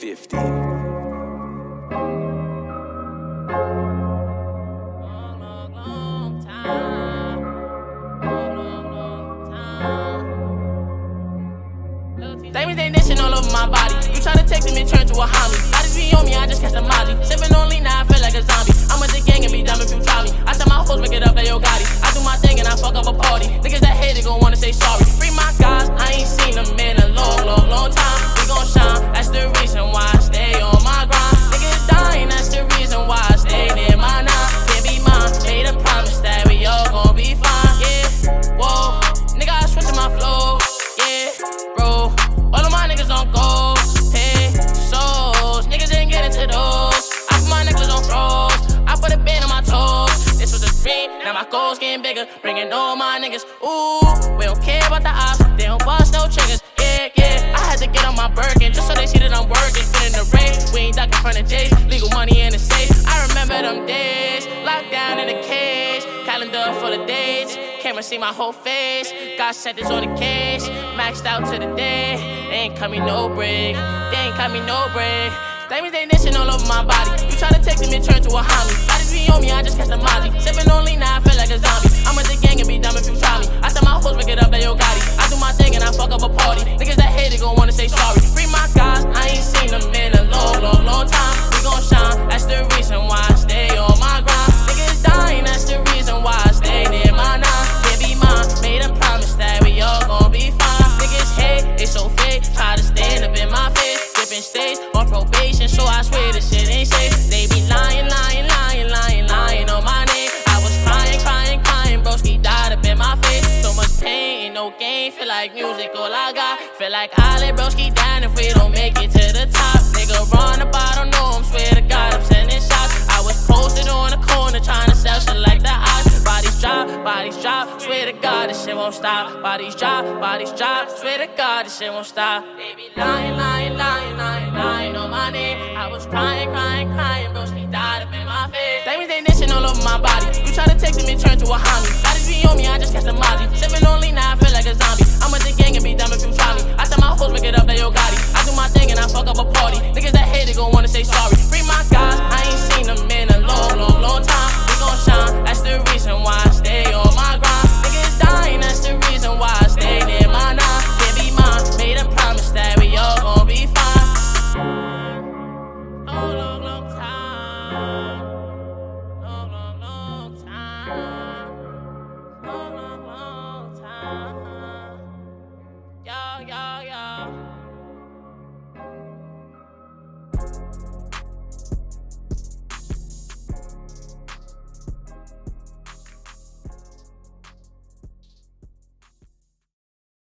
50. Diamonds they all over my body. You try to text me, turn to a homie. I just be on me, I just catch a molly. Sipping only now I feel like a zombie. I'm with the gang. This now my goals getting bigger. Bringing all my niggas. Ooh, we don't care about the ops, they don't bust no triggers. Yeah, yeah, I had to get on my Birkin just so they see that I'm working. Spinning the rate, we ain't ducking front of J's. Legal money in the safe. I remember them days, locked down in a cage. Calendar full of dates, camera see my whole face. Got sentence on the case, maxed out to the day. They ain't cut me no break, they ain't cut me no break. Diamonds they dancing all over my body. You try to text me, turn to a homie. Just be on me, I just catch a molly. Sipping on lean, now I feel like a zombie. I'm with the gang and be no game. Feel like music, all I got. Feel like let broski down if we don't make it to the top. Nigga run up, I don't know him. Swear to God, I'm sending shots. I was posted on the corner trying to sell shit like the odds. Bodies drop, bodies drop. Swear to God, this shit won't stop. Bodies drop, bodies drop. Swear to God, this shit won't stop. They be lying, lying, lying, lying, lying on my name. I was crying, crying, crying. Broski died up in my face. Diamonds they dancing all over my body. You try to text me, turn to a homie. Be on me, I just catch a molly. Sipping on now I feel like a zombie. I'm with the gang and be dumb